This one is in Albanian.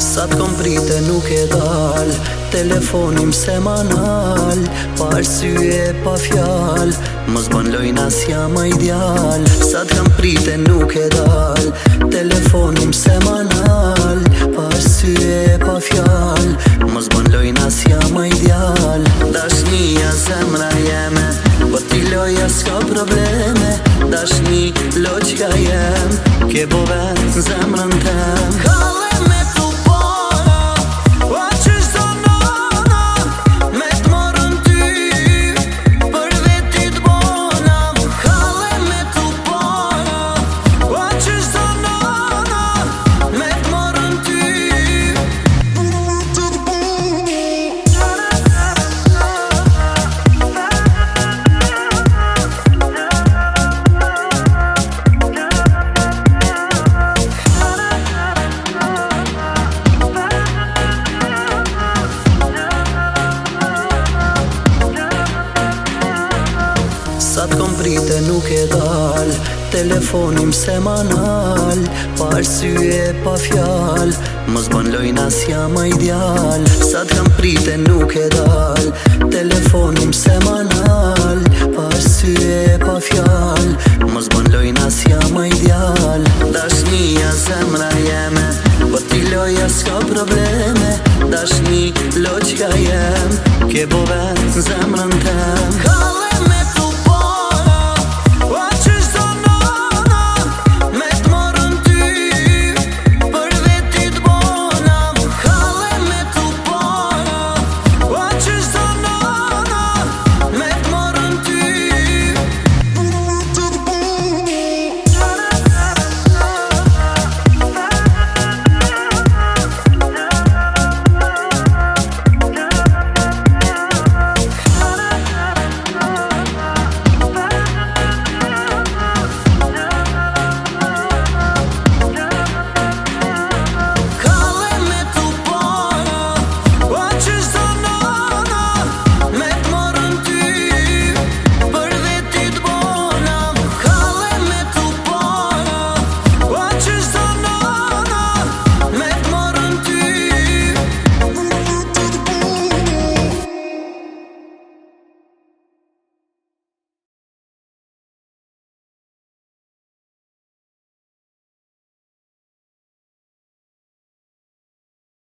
Sat kom prite nuk e dal Telefonim se Par sy e pa fjal Mos ban lojna si jam a ideal Sat kam prite nuk e dal Telefonim se Da shë një zemra jeme Po t'i loja s'ko probleme Da loqka jem Ke bove zemran teme Sat kom prite nuk e dal Telefonim se ma nal Pa pa fjal Mos ban lojna si jam a ideal Sat kom nuk e dal Telefonim se ma nal Pa pa fjal Mos ban lojna si jam a ideal Dash një zemra jeme Po ti loja s'ka probleme Dash një loqka jem Ke bove zemra tem